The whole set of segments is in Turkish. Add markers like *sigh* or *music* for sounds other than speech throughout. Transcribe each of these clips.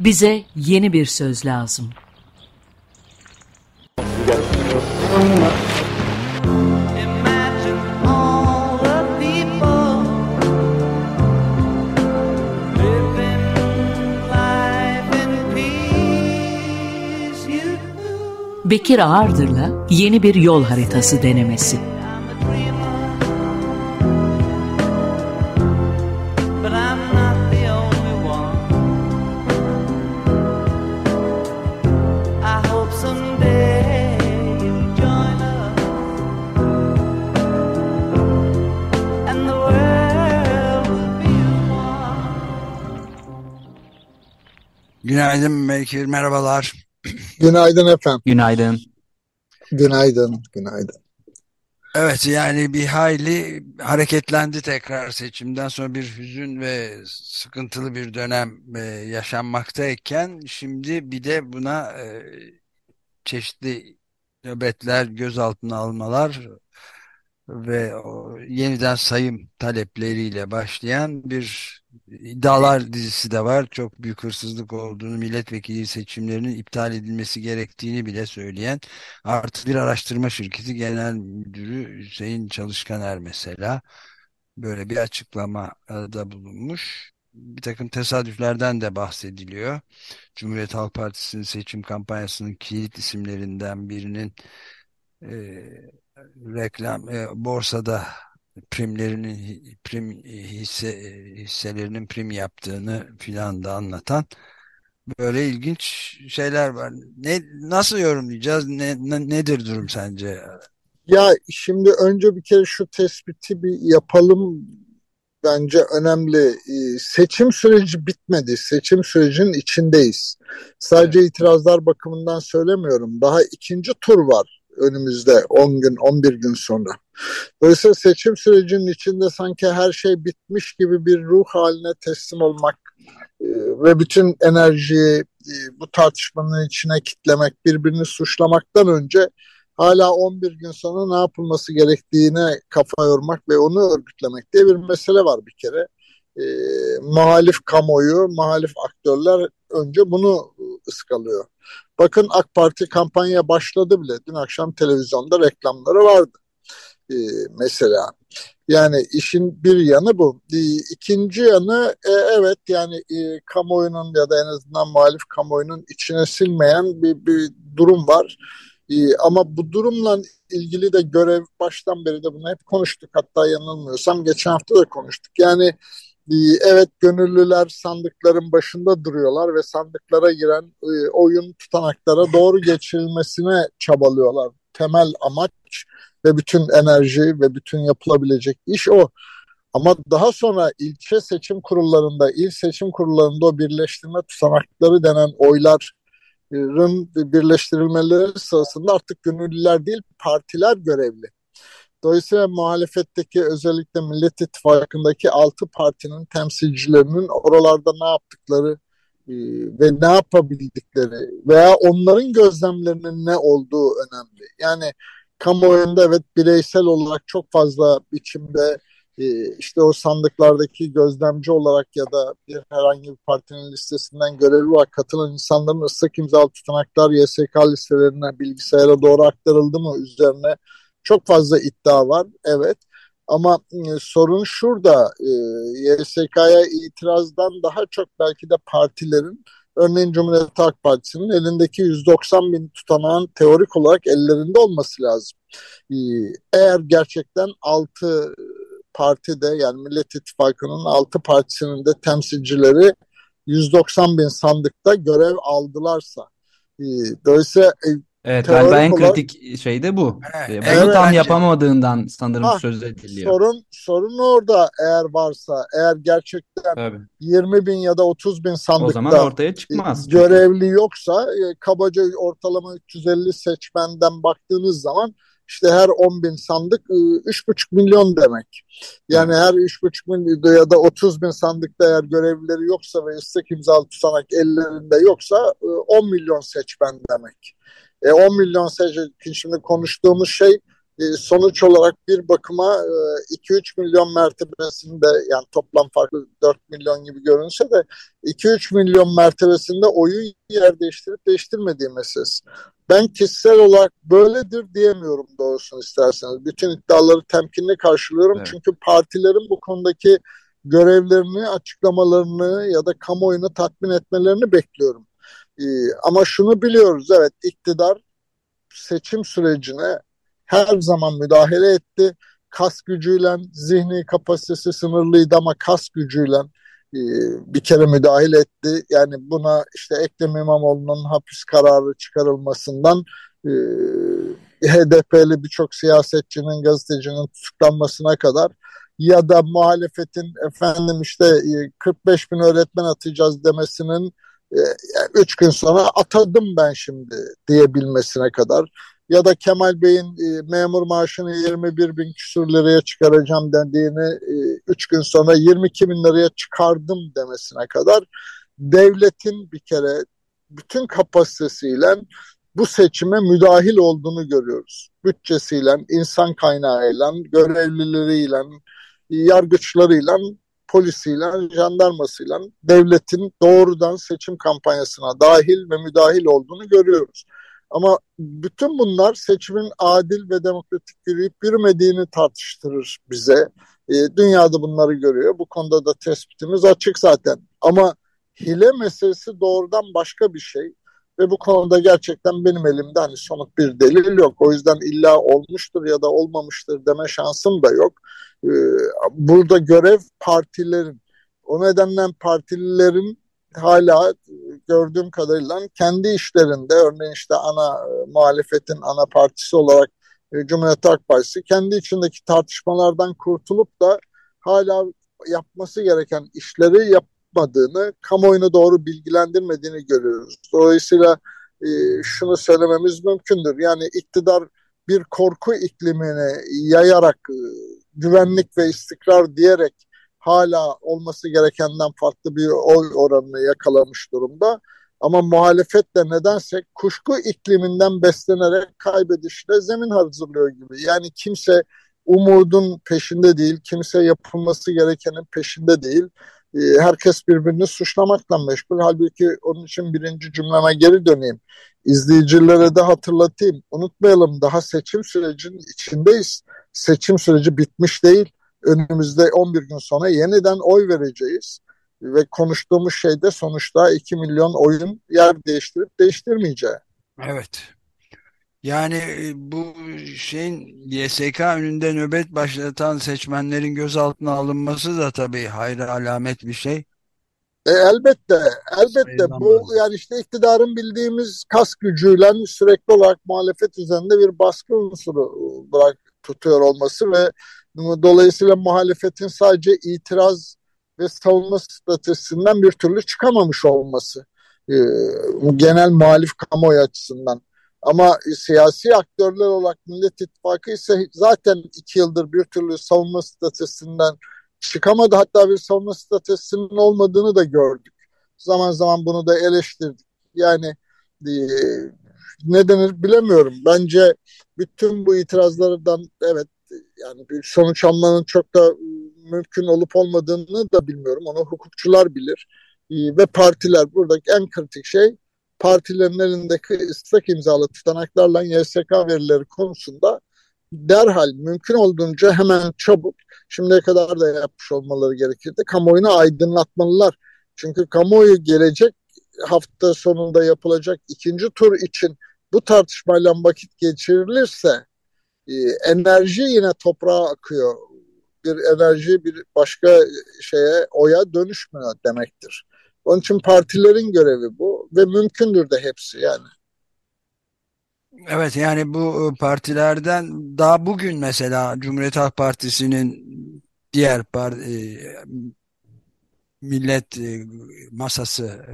Bize yeni bir söz lazım. Bekir Ağırdır'la yeni bir yol haritası denemesi. Günaydın Bekir, merhabalar. Günaydın efendim. Günaydın. Günaydın, günaydın. Evet yani bir hayli hareketlendi tekrar seçimden sonra bir hüzün ve sıkıntılı bir dönem e, yaşanmaktayken şimdi bir de buna e, çeşitli nöbetler, gözaltına almalar ve yeniden sayım talepleriyle başlayan bir iddialar dizisi de var. Çok büyük hırsızlık olduğunu, milletvekili seçimlerinin iptal edilmesi gerektiğini bile söyleyen artı bir araştırma şirketi genel müdürü Hüseyin Çalışkaner mesela böyle bir açıklama da bulunmuş. Bir takım tesadüflerden de bahsediliyor. Cumhuriyet Halk Partisi'nin seçim kampanyasının kilit isimlerinden birinin e, reklam e, borsada primlerinin prim hisse hisselerinin prim yaptığını filan da anlatan böyle ilginç şeyler var. Ne nasıl yorumlayacağız? Ne, ne nedir durum sence? Ya şimdi önce bir kere şu tespiti bir yapalım. Bence önemli. Ee, seçim süreci bitmedi. Seçim sürecinin içindeyiz. Sadece evet. itirazlar bakımından söylemiyorum. Daha ikinci tur var önümüzde 10 gün 11 gün sonra. Dolayısıyla seçim sürecinin içinde sanki her şey bitmiş gibi bir ruh haline teslim olmak e, ve bütün enerjiyi e, bu tartışmanın içine kitlemek, birbirini suçlamaktan önce hala 11 gün sonra ne yapılması gerektiğine kafa yormak ve onu örgütlemek diye bir mesele var bir kere. E, muhalif kamuoyu, muhalif aktörler önce bunu ıskalıyor. Bakın AK Parti kampanya başladı bile. Dün akşam televizyonda reklamları vardı. Ee, mesela yani işin bir yanı bu. Ee, ikinci yanı e, evet yani e, kamuoyunun ya da en azından muhalif kamuoyunun içine silmeyen bir, bir durum var. E, ama bu durumla ilgili de görev baştan beri de bunu hep konuştuk. Hatta yanılmıyorsam geçen hafta da konuştuk. Yani ee, evet gönüllüler sandıkların başında duruyorlar ve sandıklara giren e, oyun tutanaklara doğru geçirilmesine çabalıyorlar. Temel amaç ve bütün enerji ve bütün yapılabilecek iş o. Ama daha sonra ilçe seçim kurullarında, il seçim kurullarında o birleştirme tutanakları denen oyların birleştirilmeleri sırasında artık gönüllüler değil partiler görevli. Dolayısıyla muhalefetteki özellikle Millet İttifakı'ndaki altı partinin temsilcilerinin oralarda ne yaptıkları e, ve ne yapabildikleri veya onların gözlemlerinin ne olduğu önemli. Yani kamuoyunda evet bireysel olarak çok fazla biçimde e, işte o sandıklardaki gözlemci olarak ya da bir herhangi bir partinin listesinden görevi var katılan insanların ıslak imzalı tutanaklar YSK listelerine bilgisayara doğru aktarıldı mı üzerine çok fazla iddia var, evet. Ama e, sorun şurada, e, YSK'ya itirazdan daha çok belki de partilerin, örneğin Cumhuriyet Halk Partisi'nin elindeki 190 bin tutanağın teorik olarak ellerinde olması lazım. E, eğer gerçekten 6 partide yani Millet İttifakı'nın 6 partisinin de temsilcileri 190 bin sandıkta görev aldılarsa, e, dolayısıyla e, Evet galiba en olarak, kritik şey de bu. Evet, Bunu evet, tam bence, yapamadığından sanırım ha, söz ediliyor. Sorun, sorun orada eğer varsa eğer gerçekten Tabii. 20 bin ya da 30 bin sandıkta o zaman ortaya çıkmaz. görevli yoksa e, kabaca ortalama 350 seçmenden baktığınız zaman işte her 10 bin sandık 3,5 e, milyon demek. Yani her 3,5 milyon ya da 30 bin sandıkta eğer görevlileri yoksa ve istek imzalı tutanak ellerinde yoksa 10 e, milyon seçmen demek. E, 10 milyon seçmen şimdi konuştuğumuz şey e, sonuç olarak bir bakıma 2-3 e, milyon mertebesinde yani toplam farklı 4 milyon gibi görünse de 2-3 milyon mertebesinde oyun yer değiştirip değiştirmediği meselesi. Ben kişisel olarak böyledir diyemiyorum doğrusunu isterseniz. Bütün iddiaları temkinli karşılıyorum. Evet. Çünkü partilerin bu konudaki görevlerini, açıklamalarını ya da kamuoyunu tatmin etmelerini bekliyorum. Ee, ama şunu biliyoruz evet iktidar seçim sürecine her zaman müdahale etti. Kas gücüyle, zihni kapasitesi sınırlıydı ama kas gücüyle e, bir kere müdahale etti. Yani buna işte Ekrem İmamoğlu'nun hapis kararı çıkarılmasından e, HDP'li birçok siyasetçinin, gazetecinin tutuklanmasına kadar ya da muhalefetin efendim işte 45 e, bin öğretmen atacağız demesinin 3 gün sonra atadım ben şimdi diyebilmesine kadar ya da Kemal Bey'in e, memur maaşını 21 bin küsur liraya çıkaracağım dediğini 3 e, gün sonra 22 bin liraya çıkardım demesine kadar devletin bir kere bütün kapasitesiyle bu seçime müdahil olduğunu görüyoruz. Bütçesiyle, insan kaynağıyla, görevlileriyle, yargıçlarıyla, polisiyle, jandarmasıyla devletin doğrudan seçim kampanyasına dahil ve müdahil olduğunu görüyoruz. Ama bütün bunlar seçimin adil ve demokratik yürüyüp yürümediğini tartıştırır bize. E, dünyada bunları görüyor. Bu konuda da tespitimiz açık zaten. Ama hile meselesi doğrudan başka bir şey. Ve bu konuda gerçekten benim elimde hani somut bir delil yok. O yüzden illa olmuştur ya da olmamıştır deme şansım da yok. Ee, burada görev partilerin. O nedenle partililerin hala gördüğüm kadarıyla kendi işlerinde örneğin işte ana e, muhalefetin ana partisi olarak e, Cumhuriyet Halk Partisi kendi içindeki tartışmalardan kurtulup da hala yapması gereken işleri yapmadığını, kamuoyunu doğru bilgilendirmediğini görüyoruz. Dolayısıyla e, şunu söylememiz mümkündür. Yani iktidar bir korku iklimini yayarak e, güvenlik ve istikrar diyerek hala olması gerekenden farklı bir oy oranını yakalamış durumda. Ama muhalefet de nedense kuşku ikliminden beslenerek kaybedişle zemin hazırlıyor gibi. Yani kimse umudun peşinde değil, kimse yapılması gerekenin peşinde değil. Ee, herkes birbirini suçlamakla meşgul. Halbuki onun için birinci cümleme geri döneyim. İzleyicilere de hatırlatayım. Unutmayalım daha seçim sürecinin içindeyiz. Seçim süreci bitmiş değil önümüzde 11 gün sonra yeniden oy vereceğiz. Ve konuştuğumuz şey de sonuçta 2 milyon oyun yer değiştirip değiştirmeyeceği. Evet. Yani e, bu şeyin YSK önünde nöbet başlatan seçmenlerin gözaltına alınması da tabii hayra alamet bir şey. E, elbette, elbette bu yani işte iktidarın bildiğimiz kas gücüyle sürekli olarak muhalefet üzerinde bir baskı unsuru bırak tutuyor olması ve Dolayısıyla muhalefetin sadece itiraz ve savunma stratejisinden bir türlü çıkamamış olması e, genel muhalif kamuoyu açısından. Ama siyasi aktörler olarak Millet İttifakı ise zaten iki yıldır bir türlü savunma stratejisinden çıkamadı. Hatta bir savunma stratejisinin olmadığını da gördük. Zaman zaman bunu da eleştirdik. Yani e, ne denir bilemiyorum. Bence bütün bu itirazlardan evet yani bir sonuç almanın çok da mümkün olup olmadığını da bilmiyorum. Onu hukukçular bilir. Ee, ve partiler buradaki en kritik şey partilerin elindeki ıslak imzalı tutanaklarla YSK verileri konusunda derhal mümkün olduğunca hemen çabuk şimdiye kadar da yapmış olmaları gerekirdi. Kamuoyunu aydınlatmalılar. Çünkü kamuoyu gelecek hafta sonunda yapılacak ikinci tur için bu tartışmayla vakit geçirilirse e, enerji yine toprağa akıyor. Bir enerji bir başka şeye oya dönüşmüyor demektir. Onun için partilerin görevi bu ve mümkündür de hepsi yani. Evet yani bu partilerden daha bugün mesela Cumhuriyet Halk Partisi'nin diğer par e, millet e, masası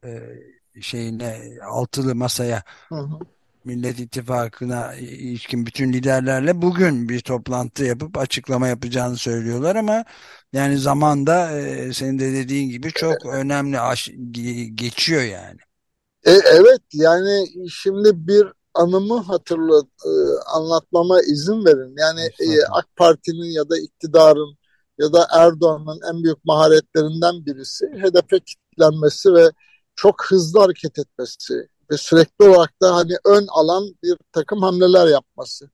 şeyine altılı masaya hı hı. Millet İttifakı'na ilişkin bütün liderlerle bugün bir toplantı yapıp açıklama yapacağını söylüyorlar ama yani zamanda e, senin de dediğin gibi çok önemli geçiyor yani. E, evet yani şimdi bir anımı hatırla e, anlatmama izin verin. Yani e, AK Parti'nin ya da iktidarın ya da Erdoğan'ın en büyük maharetlerinden birisi HDP kitlenmesi ve çok hızlı hareket etmesi ve sürekli olarak da hani ön alan bir takım hamleler yapması.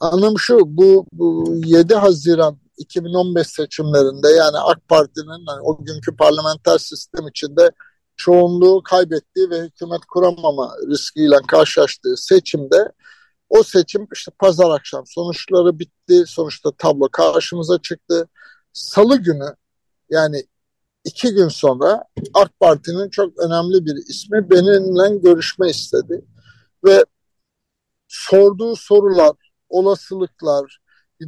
Anım şu bu, bu 7 Haziran 2015 seçimlerinde yani AK Parti'nin hani o günkü parlamenter sistem içinde çoğunluğu kaybettiği ve hükümet kuramama riskiyle karşılaştığı seçimde o seçim işte pazar akşam sonuçları bitti. Sonuçta tablo karşımıza çıktı. Salı günü yani iki gün sonra AK Parti'nin çok önemli bir ismi benimle görüşme istedi. Ve sorduğu sorular, olasılıklar,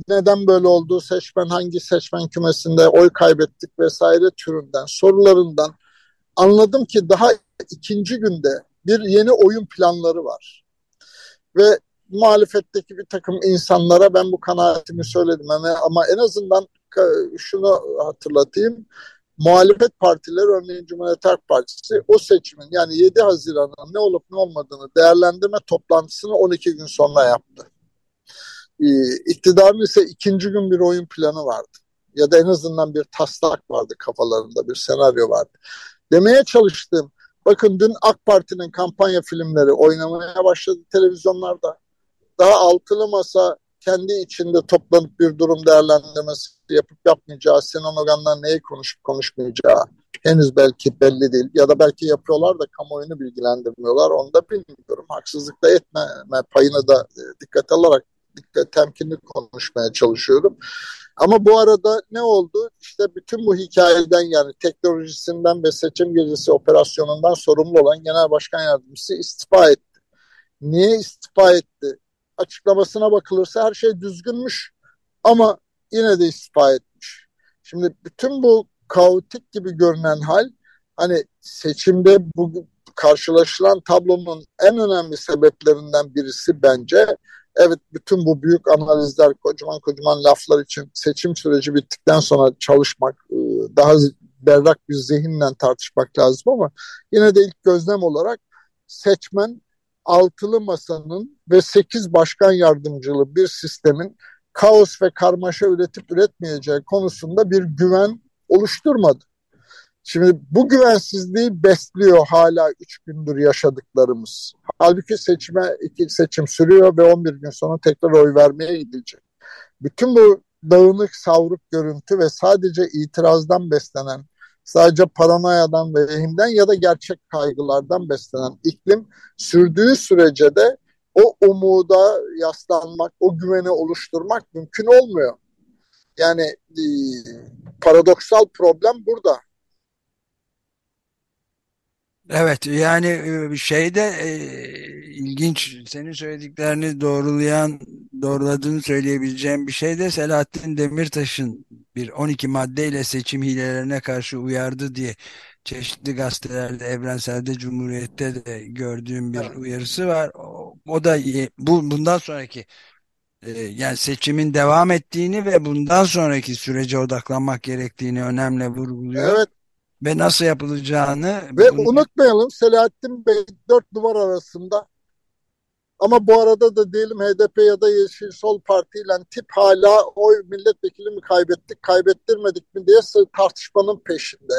neden böyle oldu, seçmen hangi seçmen kümesinde oy kaybettik vesaire türünden sorularından anladım ki daha ikinci günde bir yeni oyun planları var. Ve muhalefetteki bir takım insanlara ben bu kanaatimi söyledim ama, ama en azından şunu hatırlatayım. Muhalefet partileri örneğin Cumhuriyet Halk Partisi o seçimin yani 7 Haziran'ın ne olup ne olmadığını değerlendirme toplantısını 12 gün sonra yaptı. Ee, iktidarın ise ikinci gün bir oyun planı vardı. Ya da en azından bir taslak vardı kafalarında, bir senaryo vardı. Demeye çalıştığım, bakın dün AK Parti'nin kampanya filmleri oynamaya başladı televizyonlarda. Daha altılı masa kendi içinde toplanıp bir durum değerlendirmesi yapıp yapmayacağı, Sinan Ogan'dan neyi konuşup konuşmayacağı henüz belki belli değil. Ya da belki yapıyorlar da kamuoyunu bilgilendirmiyorlar. Onu da bilmiyorum. Haksızlık da etmeme payını da e, dikkat alarak dikkat temkinli konuşmaya çalışıyorum. Ama bu arada ne oldu? İşte bütün bu hikayeden yani teknolojisinden ve seçim gecesi operasyonundan sorumlu olan Genel Başkan Yardımcısı istifa etti. Niye istifa etti? Açıklamasına bakılırsa her şey düzgünmüş ama yine de istifa etmiş. Şimdi bütün bu kaotik gibi görünen hal hani seçimde bu karşılaşılan tablonun en önemli sebeplerinden birisi bence Evet bütün bu büyük analizler, kocaman kocaman laflar için seçim süreci bittikten sonra çalışmak, e, daha berrak bir zihinle tartışmak lazım ama yine de ilk gözlem olarak seçmen altılı masanın ve sekiz başkan yardımcılı bir sistemin kaos ve karmaşa üretip üretmeyeceği konusunda bir güven oluşturmadı. Şimdi bu güvensizliği besliyor hala üç gündür yaşadıklarımız. Halbuki seçime iki seçim sürüyor ve 11 gün sonra tekrar oy vermeye gidecek. Bütün bu dağınık savruk görüntü ve sadece itirazdan beslenen, sadece paranoyadan ve vehimden ya da gerçek kaygılardan beslenen iklim sürdüğü sürece de o umuda yaslanmak, o güveni oluşturmak mümkün olmuyor. Yani e, paradoksal problem burada. Evet yani e, şeyde e, ilginç senin söylediklerini doğrulayan doğruladığını söyleyebileceğim bir şey de Selahattin Demirtaş'ın bir 12 maddeyle seçim hilelerine karşı uyardı diye çeşitli gazetelerde Evrensel'de Cumhuriyet'te de gördüğüm bir evet. uyarısı var. O, o da bu bundan sonraki e, yani seçimin devam ettiğini ve bundan sonraki sürece odaklanmak gerektiğini önemli vurguluyor. Evet ve nasıl yapılacağını ve bunu... unutmayalım Selahattin Bey dört duvar arasında ama bu arada da diyelim HDP ya da Yeşil Sol Parti ile tip hala oy milletvekili mi kaybettik, kaybettirmedik mi diye tartışmanın peşinde.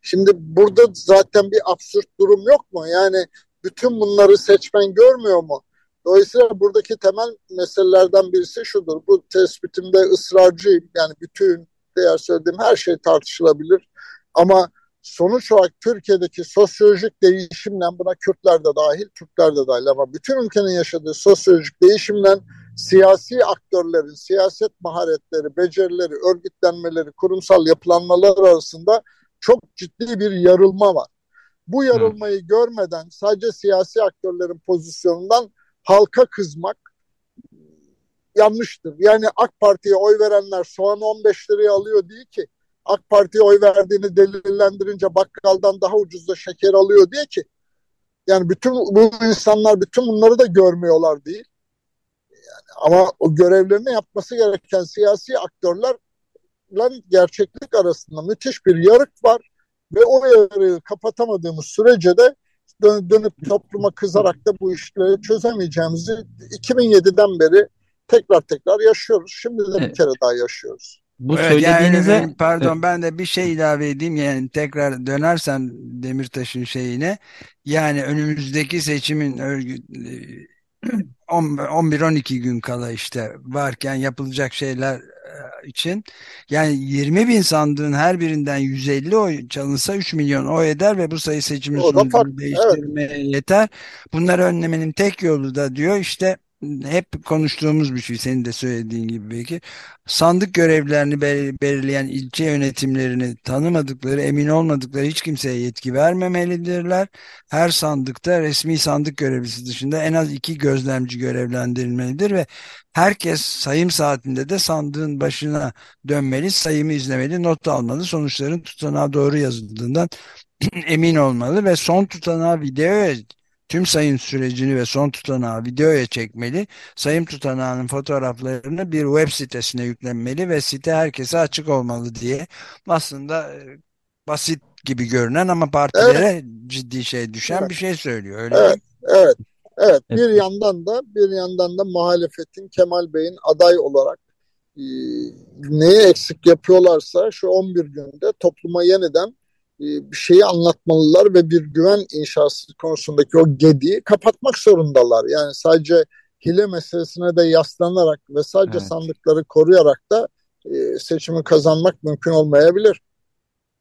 Şimdi burada zaten bir absürt durum yok mu? Yani bütün bunları seçmen görmüyor mu? Dolayısıyla buradaki temel meselelerden birisi şudur. Bu tespitimde ısrarcıyım. Yani bütün diğer söylediğim her şey tartışılabilir. Ama sonuç olarak Türkiye'deki sosyolojik değişimle buna Kürtler de dahil, Türkler de dahil ama bütün ülkenin yaşadığı sosyolojik değişimle siyasi aktörlerin siyaset maharetleri, becerileri, örgütlenmeleri, kurumsal yapılanmalar arasında çok ciddi bir yarılma var. Bu yarılmayı Hı. görmeden sadece siyasi aktörlerin pozisyonundan halka kızmak yanlıştır. Yani AK Parti'ye oy verenler soğan 15 liraya alıyor değil ki. AK Parti'ye oy verdiğini delillendirince bakkaldan daha ucuzda şeker alıyor diye ki yani bütün bu insanlar bütün bunları da görmüyorlar değil. Yani ama o görevlerini yapması gereken siyasi aktörlerle gerçeklik arasında müthiş bir yarık var ve o yarığı kapatamadığımız sürece de dön, dönüp topluma kızarak da bu işleri çözemeyeceğimizi 2007'den beri tekrar tekrar yaşıyoruz. Şimdi de bir kere daha yaşıyoruz. Bu evet, söylediğinize yani, pardon ben de bir şey ilave edeyim yani tekrar dönersem Demirtaş'ın şeyine yani önümüzdeki seçimin örgüt *clears throat* 11-12 gün kala işte varken yapılacak şeyler e, için yani 20 bin sandığın her birinden 150 oy çalınsa 3 milyon oy eder ve bu sayı seçimin sonucunu değiştirmeye evet. yeter. Bunları önlemenin tek yolu da diyor işte hep konuştuğumuz bir şey senin de söylediğin gibi belki sandık görevlerini belirleyen ilçe yönetimlerini tanımadıkları emin olmadıkları hiç kimseye yetki vermemelidirler. Her sandıkta resmi sandık görevlisi dışında en az iki gözlemci görevlendirilmelidir ve herkes sayım saatinde de sandığın başına dönmeli, sayımı izlemeli, not almalı, sonuçların tutanağa doğru yazıldığından *clears throat* emin olmalı ve son tutanağı video tüm sayım sürecini ve son tutanağı videoya çekmeli. Sayım tutanağının fotoğraflarını bir web sitesine yüklenmeli ve site herkese açık olmalı diye aslında e, basit gibi görünen ama partilere evet. ciddi şey düşen evet. bir şey söylüyor. Öyle evet. Mi? Evet. Evet. Bir yandan da bir yandan da muhalefetin Kemal Bey'in aday olarak e, neyi eksik yapıyorlarsa şu 11 günde topluma yeniden bir şeyi anlatmalılar ve bir güven inşası konusundaki o gediği kapatmak zorundalar. Yani sadece hile meselesine de yaslanarak ve sadece evet. sandıkları koruyarak da e, seçimi kazanmak mümkün olmayabilir.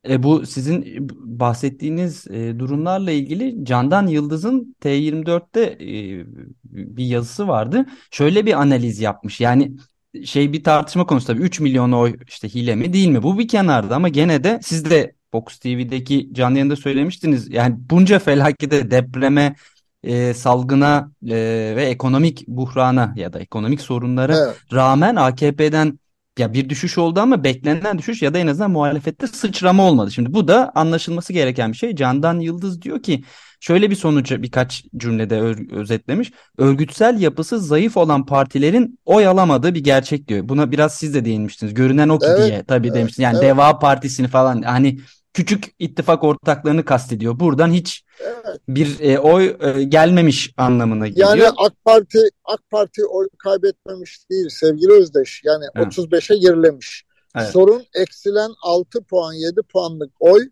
E, bu sizin bahsettiğiniz e, durumlarla ilgili Candan Yıldız'ın T24'te e, bir yazısı vardı. Şöyle bir analiz yapmış. Yani şey bir tartışma konusu tabii 3 milyon oy işte hile mi değil mi? Bu bir kenarda ama gene de siz de Fox TV'deki canlı yayında söylemiştiniz. Yani bunca felakete, depreme, e, salgına e, ve ekonomik buhrana ya da ekonomik sorunlara evet. rağmen AKP'den ya bir düşüş oldu ama beklenen düşüş ya da en azından muhalefette sıçrama olmadı. Şimdi bu da anlaşılması gereken bir şey. Candan Yıldız diyor ki şöyle bir sonucu birkaç cümlede özetlemiş. Örgütsel yapısı zayıf olan partilerin oy alamadığı bir gerçek diyor. Buna biraz siz de değinmiştiniz. Görünen o ki evet, diye tabii evet, demiştiniz. Yani evet. Deva Partisi'ni falan hani küçük ittifak ortaklarını kastediyor. Buradan hiç evet. bir e, oy e, gelmemiş anlamına geliyor. Yani AK Parti AK Parti oy kaybetmemiş değil sevgili Özdeş. Yani evet. 35'e gerilemiş. Evet. Sorun eksilen 6 puan 7 puanlık oy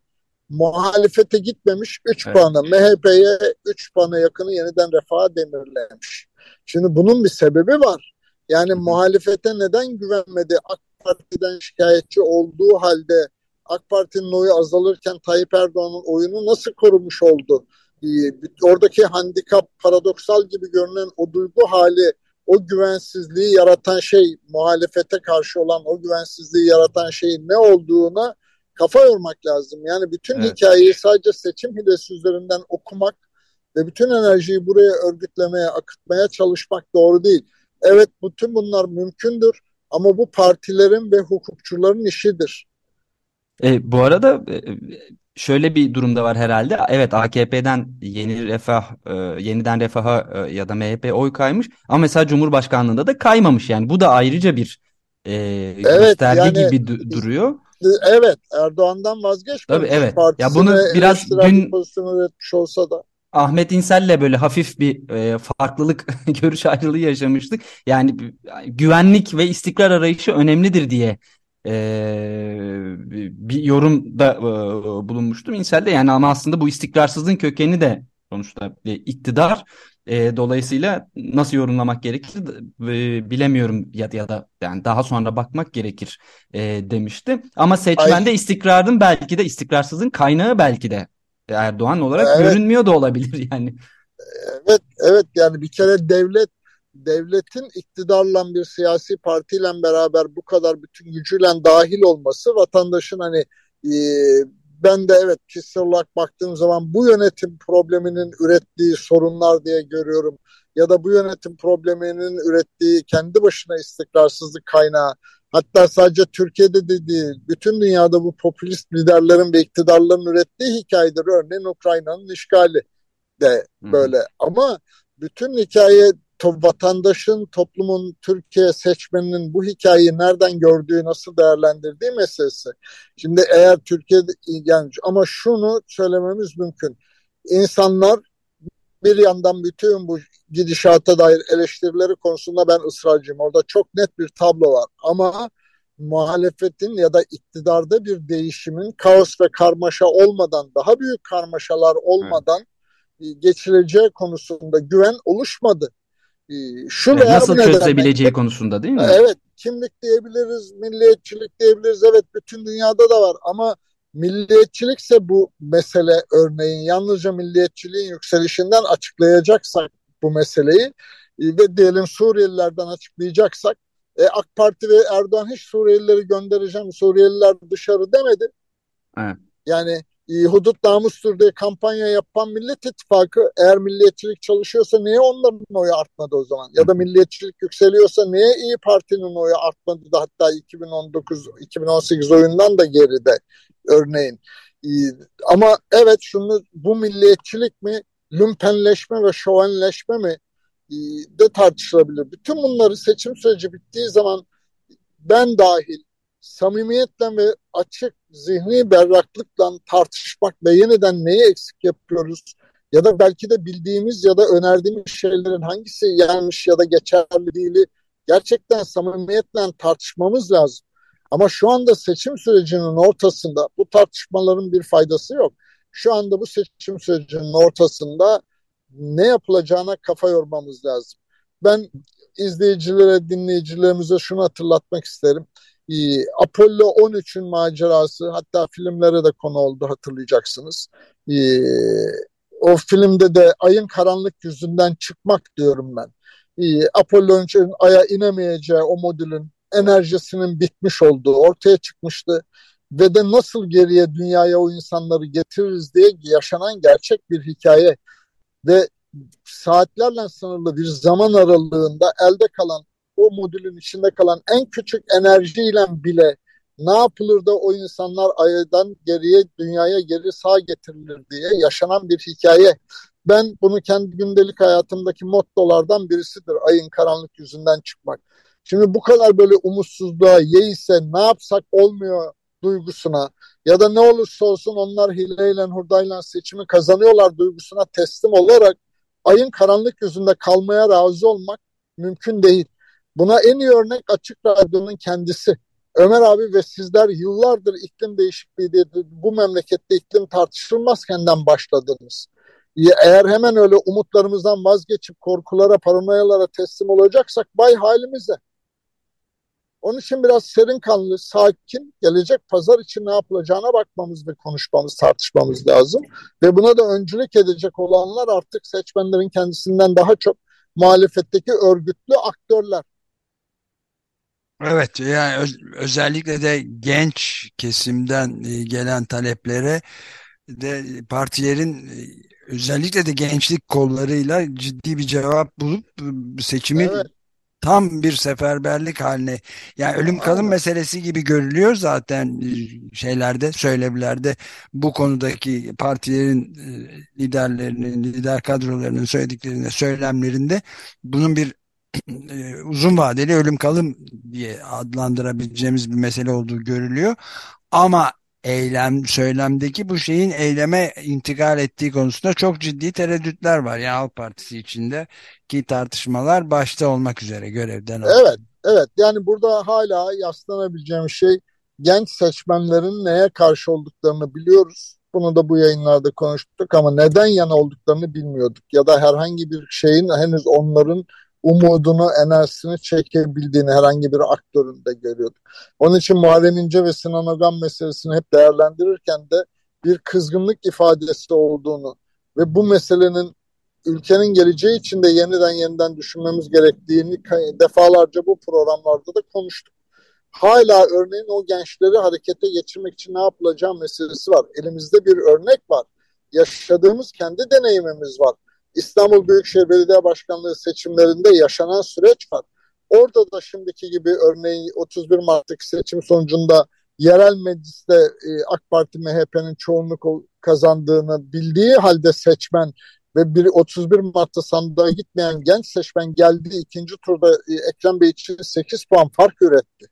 muhalefete gitmemiş 3 evet. puana. MHP'ye 3 puana yakını yeniden refaha demirlemiş. Şimdi bunun bir sebebi var. Yani muhalefete neden güvenmedi? AK Parti'den şikayetçi olduğu halde AK Parti'nin oyu azalırken Tayyip Erdoğan'ın oyunu nasıl korumuş oldu? Ee, oradaki handikap paradoksal gibi görünen o duygu hali o güvensizliği yaratan şey muhalefete karşı olan o güvensizliği yaratan şeyin ne olduğuna kafa yormak lazım. Yani bütün evet. hikayeyi sadece seçim hilesi üzerinden okumak ve bütün enerjiyi buraya örgütlemeye, akıtmaya çalışmak doğru değil. Evet bütün bunlar mümkündür ama bu partilerin ve hukukçuların işidir. E, bu arada e, şöyle bir durumda var herhalde. Evet AKP'den yeni refah, e, yeniden refaha e, ya da MHP oy kaymış ama mesela Cumhurbaşkanlığında da kaymamış. Yani bu da ayrıca bir e, evet, gösterge yani, gibi du duruyor. Evet Erdoğan'dan vazgeçmemiş. Tabii evet. Ya bunu biraz dün olsa da. Ahmet İnsel'le böyle hafif bir e, farklılık *laughs* görüş ayrılığı yaşamıştık. Yani güvenlik ve istikrar arayışı önemlidir diye e, bir yorumda e, bulunmuştum İnsel'de. Yani ama aslında bu istikrarsızlığın kökeni de sonuçta e, iktidar. E, dolayısıyla nasıl yorumlamak gerekir e, bilemiyorum ya, ya da yani daha sonra bakmak gerekir e, demişti. Ama seçmende Ay. istikrarın belki de istikrarsızlığın kaynağı belki de Erdoğan olarak evet. görünmüyor da olabilir *laughs* yani. Evet evet yani bir kere devlet devletin iktidarla bir siyasi partiyle beraber bu kadar bütün gücüyle dahil olması vatandaşın hani e, ben de evet kişisel olarak baktığım zaman bu yönetim probleminin ürettiği sorunlar diye görüyorum. Ya da bu yönetim probleminin ürettiği kendi başına istikrarsızlık kaynağı. Hatta sadece Türkiye'de de değil, bütün dünyada bu popülist liderlerin ve iktidarların ürettiği hikayedir. Örneğin Ukrayna'nın işgali de böyle. Hı. Ama bütün hikaye to vatandaşın, toplumun, Türkiye seçmeninin bu hikayeyi nereden gördüğü, nasıl değerlendirdiği meselesi. Şimdi eğer Türkiye'de yani ama şunu söylememiz mümkün. insanlar bir yandan bütün bu gidişata dair eleştirileri konusunda ben ısrarcıyım. Orada çok net bir tablo var. Ama muhalefetin ya da iktidarda bir değişimin kaos ve karmaşa olmadan, daha büyük karmaşalar olmadan evet. geçileceği konusunda güven oluşmadı. Ee, şu yani nasıl çözebileceği nedenle, konusunda değil mi? Evet, kimlik diyebiliriz, milliyetçilik diyebiliriz. Evet, bütün dünyada da var ama milliyetçilikse bu mesele örneğin yalnızca milliyetçiliğin yükselişinden açıklayacaksak bu meseleyi e, ve diyelim Suriyelilerden açıklayacaksak e, AK Parti ve Erdoğan hiç Suriyelileri göndereceğim, Suriyeliler dışarı demedi. Evet. Yani e, hudut namustur diye kampanya yapan Millet İttifakı eğer milliyetçilik çalışıyorsa niye onların oyu artmadı o zaman? Ya da milliyetçilik yükseliyorsa niye İyi Parti'nin oyu artmadı da hatta 2019-2018 oyundan da geride örneğin. E, ama evet şunu bu milliyetçilik mi, lümpenleşme ve şovenleşme mi e, de tartışılabilir. Bütün bunları seçim süreci bittiği zaman ben dahil samimiyetle ve açık zihni berraklıkla tartışmak ve yeniden neyi eksik yapıyoruz ya da belki de bildiğimiz ya da önerdiğimiz şeylerin hangisi yanlış ya da geçerli değili gerçekten samimiyetle tartışmamız lazım. Ama şu anda seçim sürecinin ortasında bu tartışmaların bir faydası yok. Şu anda bu seçim sürecinin ortasında ne yapılacağına kafa yormamız lazım. Ben izleyicilere, dinleyicilerimize şunu hatırlatmak isterim. Ee, Apollo 13'ün macerası hatta filmlere de konu oldu hatırlayacaksınız. Ee, o filmde de ayın karanlık yüzünden çıkmak diyorum ben. Ee, Apollo 13'ün aya inemeyeceği o modülün enerjisinin bitmiş olduğu ortaya çıkmıştı. Ve de nasıl geriye dünyaya o insanları getiririz diye yaşanan gerçek bir hikaye. Ve saatlerle sınırlı bir zaman aralığında elde kalan o modülün içinde kalan en küçük enerjiyle bile ne yapılır da o insanlar aydan geriye dünyaya geri sağ getirilir diye yaşanan bir hikaye. Ben bunu kendi gündelik hayatımdaki mottolardan birisidir. Ayın karanlık yüzünden çıkmak. Şimdi bu kadar böyle umutsuzluğa yeise ne yapsak olmuyor duygusuna ya da ne olursa olsun onlar hileyle hurdayla seçimi kazanıyorlar duygusuna teslim olarak ayın karanlık yüzünde kalmaya razı olmak mümkün değil. Buna en iyi örnek Açık Radyo'nun kendisi. Ömer abi ve sizler yıllardır iklim değişikliği diye bu memlekette iklim tartışılmazkenden başladınız. Eğer hemen öyle umutlarımızdan vazgeçip korkulara, paranoyalara teslim olacaksak bay halimize. Onun için biraz serin kanlı, sakin, gelecek pazar için ne yapılacağına bakmamız ve konuşmamız, tartışmamız lazım. Ve buna da öncülük edecek olanlar artık seçmenlerin kendisinden daha çok muhalefetteki örgütlü aktörler. Evet yani öz özellikle de genç kesimden e, gelen taleplere de partilerin e, özellikle de gençlik kollarıyla ciddi bir cevap bulup e, seçimi evet. tam bir seferberlik haline yani ölüm kalım meselesi gibi görülüyor zaten şeylerde söylemlerde. Bu konudaki partilerin liderlerinin lider kadrolarının söylediklerinde söylemlerinde bunun bir uzun vadeli ölüm kalım diye adlandırabileceğimiz bir mesele olduğu görülüyor ama eylem söylemdeki bu şeyin eyleme intikal ettiği konusunda çok ciddi tereddütler var. Yani Halk Partisi içinde ki tartışmalar başta olmak üzere görevden alıyor. Evet, evet. Yani burada hala yaslanabileceğim şey genç seçmenlerin neye karşı olduklarını biliyoruz. Bunu da bu yayınlarda konuştuk ama neden yana olduklarını bilmiyorduk. Ya da herhangi bir şeyin henüz onların umudunu, enerjisini çekebildiğini herhangi bir aktöründe görüyorduk. Onun için Muharrem İnce ve Sinan Ogan meselesini hep değerlendirirken de bir kızgınlık ifadesi olduğunu ve bu meselenin ülkenin geleceği için de yeniden yeniden düşünmemiz gerektiğini defalarca bu programlarda da konuştuk. Hala örneğin o gençleri harekete geçirmek için ne yapılacağı meselesi var. Elimizde bir örnek var. Yaşadığımız kendi deneyimimiz var. İstanbul Büyükşehir Belediye Başkanlığı seçimlerinde yaşanan süreç var. Orada da şimdiki gibi örneğin 31 Mart'taki seçim sonucunda yerel mecliste e, AK Parti MHP'nin çoğunluk kazandığını bildiği halde seçmen ve bir 31 Mart'ta sandığa gitmeyen genç seçmen geldi ikinci turda e, Ekrem Bey için 8 puan fark üretti.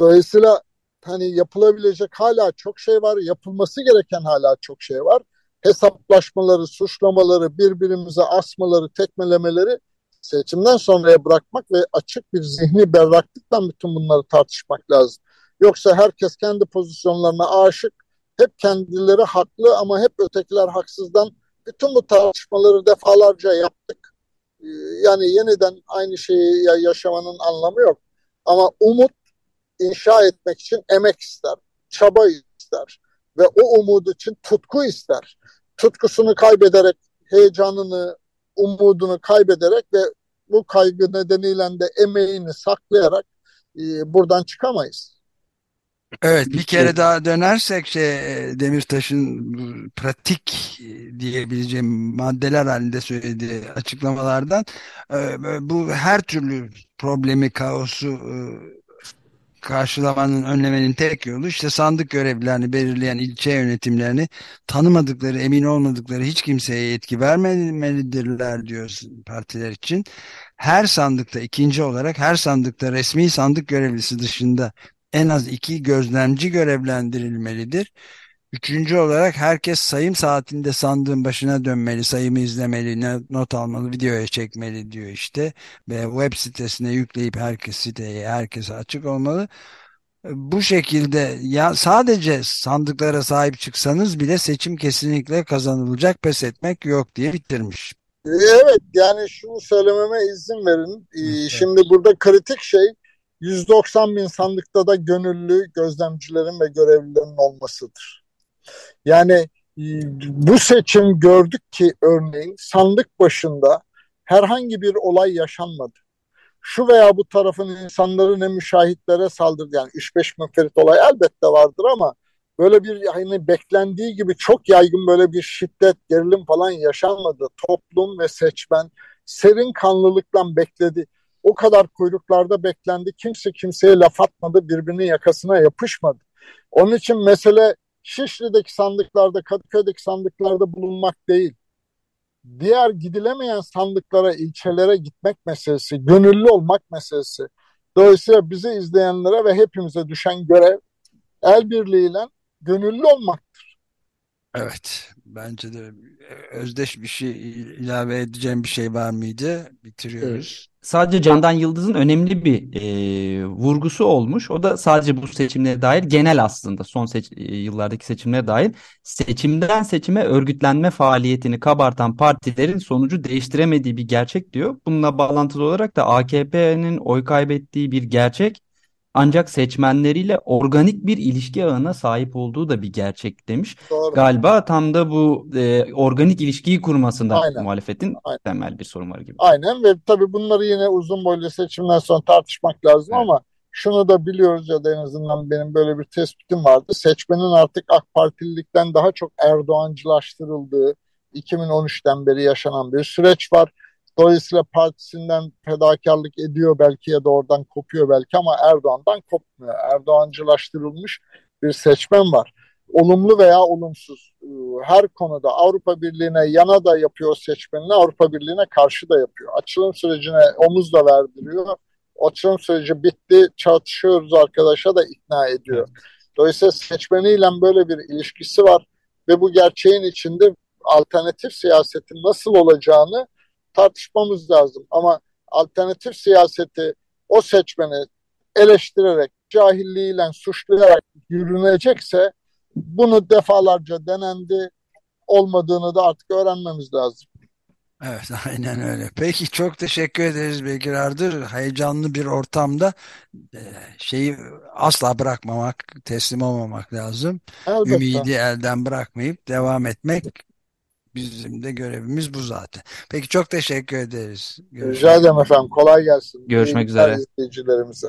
Dolayısıyla hani yapılabilecek hala çok şey var, yapılması gereken hala çok şey var. Hesaplaşmaları, suçlamaları, birbirimize asmaları, tekmelemeleri seçimden sonraya bırakmak ve açık bir zihni berraklıkla bütün bunları tartışmak lazım. Yoksa herkes kendi pozisyonlarına aşık, hep kendileri haklı ama hep ötekiler haksızdan bütün bu tartışmaları defalarca yaptık. Ee, yani yeniden aynı şeyi yaşamanın anlamı yok. Ama umut inşa etmek için emek ister, çaba ister ve o umut için tutku ister. Tutkusunu kaybederek, heyecanını, umudunu kaybederek ve bu kaygı nedeniyle de emeğini saklayarak e, buradan çıkamayız. Evet bir kere daha dönersek şey Demirtaş'ın pratik diyebileceğim maddeler halinde söylediği açıklamalardan e, bu her türlü problemi, kaosu e, karşılamanın, önlemenin tek yolu işte sandık görevlilerini belirleyen ilçe yönetimlerini tanımadıkları, emin olmadıkları hiç kimseye yetki vermemelidirler diyor partiler için. Her sandıkta ikinci olarak her sandıkta resmi sandık görevlisi dışında en az iki gözlemci görevlendirilmelidir. Üçüncü olarak herkes sayım saatinde sandığın başına dönmeli, sayımı izlemeli, not almalı, videoya çekmeli diyor işte. Ve web sitesine yükleyip herkes siteye, herkese açık olmalı. Bu şekilde ya sadece sandıklara sahip çıksanız bile seçim kesinlikle kazanılacak, pes etmek yok diye bitirmiş. Evet yani şunu söylememe izin verin. Evet. Şimdi burada kritik şey 190 bin sandıkta da gönüllü gözlemcilerin ve görevlilerin olmasıdır. Yani e, bu seçim gördük ki örneğin sandık başında herhangi bir olay yaşanmadı. Şu veya bu tarafın insanları ne müşahitlere saldırdı. Yani 3-5 müferit olay elbette vardır ama böyle bir yani beklendiği gibi çok yaygın böyle bir şiddet, gerilim falan yaşanmadı. Toplum ve seçmen serin kanlılıkla bekledi. O kadar kuyruklarda beklendi. Kimse kimseye laf atmadı, birbirinin yakasına yapışmadı. Onun için mesele Şişli'deki sandıklarda, Kadıköy'deki sandıklarda bulunmak değil. Diğer gidilemeyen sandıklara, ilçelere gitmek meselesi, gönüllü olmak meselesi. Dolayısıyla bizi izleyenlere ve hepimize düşen görev el birliğiyle gönüllü olmaktır. Evet, bence de özdeş bir şey ilave edeceğim bir şey var mıydı? Bitiriyoruz. Sadece Candan Yıldız'ın önemli bir e, vurgusu olmuş. O da sadece bu seçimlere dair genel aslında son seç, e, yıllardaki seçimlere dair seçimden seçime örgütlenme faaliyetini kabartan partilerin sonucu değiştiremediği bir gerçek diyor. Bununla bağlantılı olarak da AKP'nin oy kaybettiği bir gerçek ancak seçmenleriyle organik bir ilişki ağına sahip olduğu da bir gerçek demiş. Doğru. Galiba tam da bu e, organik ilişkiyi kurmasında Aynen. muhalefetin Aynen. temel bir sorun var gibi. Aynen ve tabii bunları yine uzun boylu seçimden sonra tartışmak lazım evet. ama şunu da biliyoruz ya da en azından benim böyle bir tespitim vardı. Seçmenin artık AK Partililikten daha çok Erdoğancılaştırıldığı 2013'ten beri yaşanan bir süreç var. Dolayısıyla partisinden fedakarlık ediyor belki ya da oradan kopuyor belki ama Erdoğan'dan kopmuyor. Erdoğancılaştırılmış bir seçmen var. Olumlu veya olumsuz e, her konuda Avrupa Birliği'ne yana da yapıyor seçmenine, Avrupa Birliği'ne karşı da yapıyor. Açılım sürecine omuz da verdiriyor. Açılım süreci bitti, çatışıyoruz arkadaşa da ikna ediyor. Dolayısıyla seçmeniyle böyle bir ilişkisi var ve bu gerçeğin içinde alternatif siyasetin nasıl olacağını tartışmamız lazım. Ama alternatif siyaseti o seçmeni eleştirerek, cahilliğiyle suçlayarak yürünecekse bunu defalarca denendi. Olmadığını da artık öğrenmemiz lazım. Evet *laughs* aynen öyle. Peki çok teşekkür ederiz Bekir Ardır. Heyecanlı bir ortamda e, şeyi asla bırakmamak, teslim olmamak lazım. Elbette. Ümidi elden bırakmayıp devam etmek Bizim de görevimiz bu zaten. Peki çok teşekkür ederiz. Görüşmek Rica ederim efendim. Kolay gelsin. Görüşmek üzere. izleyicilerimize.